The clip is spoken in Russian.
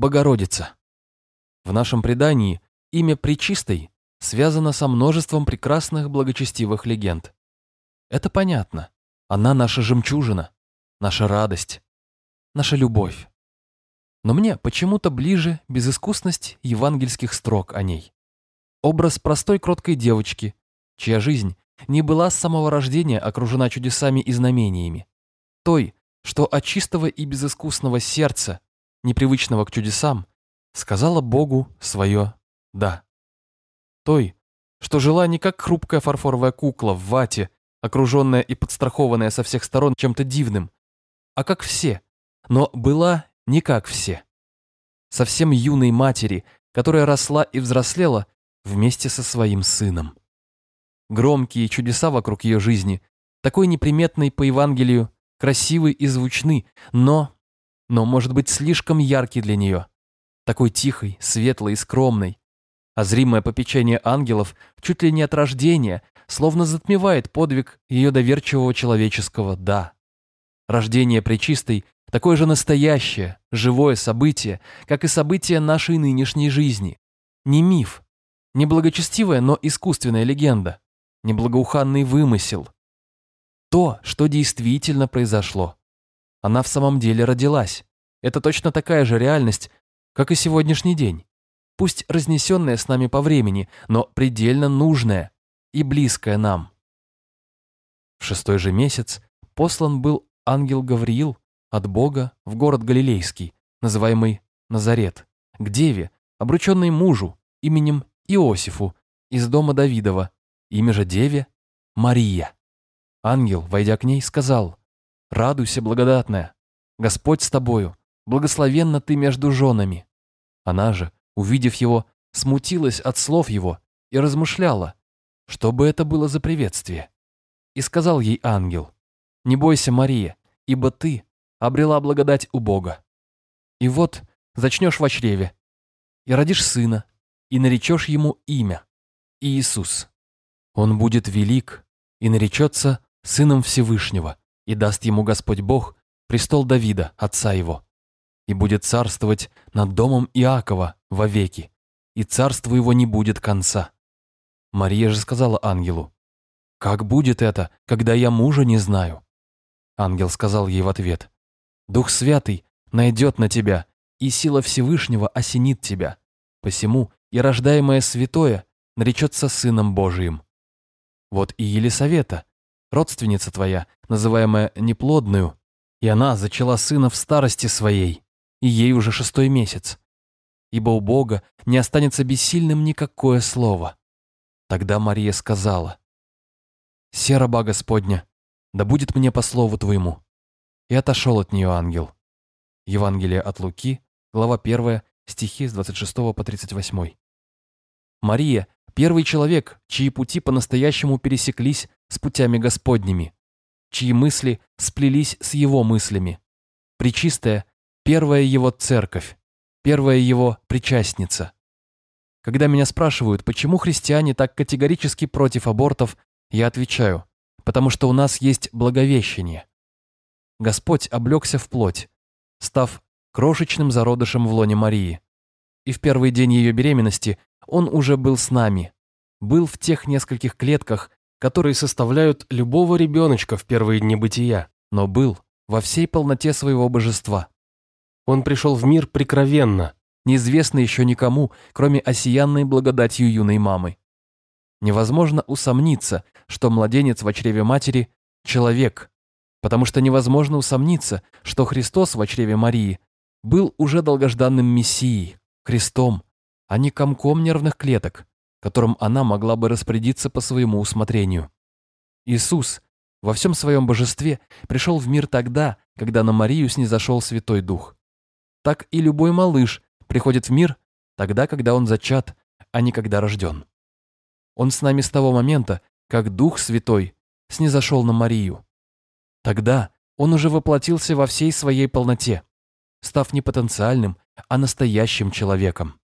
Богородица. В нашем предании имя Пречистой связано со множеством прекрасных благочестивых легенд. Это понятно. Она наша жемчужина, наша радость, наша любовь. Но мне почему-то ближе безыскусность евангельских строк о ней. Образ простой кроткой девочки, чья жизнь не была с самого рождения окружена чудесами и знамениями. Той, что от чистого и безыскусного сердца, непривычного к чудесам, сказала Богу свое «да». Той, что жила не как хрупкая фарфоровая кукла в вате, окруженная и подстрахованная со всех сторон чем-то дивным, а как все, но была не как все. Совсем юной матери, которая росла и взрослела вместе со своим сыном. Громкие чудеса вокруг ее жизни, такой неприметной по Евангелию, красивый и звучны, но, но, может быть, слишком яркий для нее. Такой тихой, светлой и скромной. А зримое попечение ангелов чуть ли не от рождения, словно затмевает подвиг ее доверчивого человеческого «да». Рождение Пречистой – такое же настоящее, живое событие, как и событие нашей нынешней жизни. Не миф, не благочестивая, но искусственная легенда, не благоуханный вымысел. То, что действительно произошло. Она в самом деле родилась. Это точно такая же реальность, как и сегодняшний день. Пусть разнесенная с нами по времени, но предельно нужная и близкая нам. В шестой же месяц послан был ангел Гавриил от Бога в город Галилейский, называемый Назарет, к деве, обрученной мужу именем Иосифу из дома Давидова, имя же деве Мария. Ангел, войдя к ней, сказал, «Радуйся, благодатная, Господь с тобою, благословенна ты между женами». Она же, увидев его, смутилась от слов его и размышляла, что бы это было за приветствие. И сказал ей ангел, «Не бойся, Мария, ибо ты обрела благодать у Бога. И вот зачнешь в чреве, и родишь сына, и наречешь ему имя – Иисус. Он будет велик и наречется Сыном Всевышнего, и даст ему Господь Бог престол Давида, отца его, и будет царствовать над домом Иакова вовеки, и царству его не будет конца. Мария же сказала ангелу, «Как будет это, когда я мужа не знаю?» Ангел сказал ей в ответ, «Дух Святый найдет на тебя, и сила Всевышнего осенит тебя. Посему и рождаемое святое наречется Сыном Божиим. Вот и Елисавета, родственница твоя, называемая неплодную, и она зачала сына в старости своей, и ей уже шестой месяц. Ибо у Бога не останется бессильным никакое слово. Тогда Мария сказала, «Се раба Господня, да будет мне по слову твоему». И отошел от нее ангел. Евангелие от Луки, глава 1, стихи с 26 по 38. Мария – первый человек, чьи пути по-настоящему пересеклись с путями Господними, чьи мысли сплелись с его мыслями. Пречистая – первая его церковь, первая его причастница. Когда меня спрашивают, почему христиане так категорически против абортов, я отвечаю, потому что у нас есть благовещение. Господь облегся в плоть, став крошечным зародышем в лоне Марии. И в первый день ее беременности он уже был с нами, был в тех нескольких клетках, которые составляют любого ребеночка в первые дни бытия, но был во всей полноте своего божества. Он пришел в мир прикровенно, неизвестно еще никому, кроме осиянной благодатью юной мамы. Невозможно усомниться, что младенец в чреве матери – человек, потому что невозможно усомниться, что Христос в чреве Марии был уже долгожданным Мессией, Христом, а не комком нервных клеток, которым она могла бы распорядиться по своему усмотрению. Иисус во всем своем божестве пришел в мир тогда, когда на Марию снизошел Святой Дух. Так и любой малыш приходит в мир тогда, когда он зачат, а не когда рожден. Он с нами с того момента, как Дух Святой снизошел на Марию. Тогда он уже воплотился во всей своей полноте, став не потенциальным, а настоящим человеком.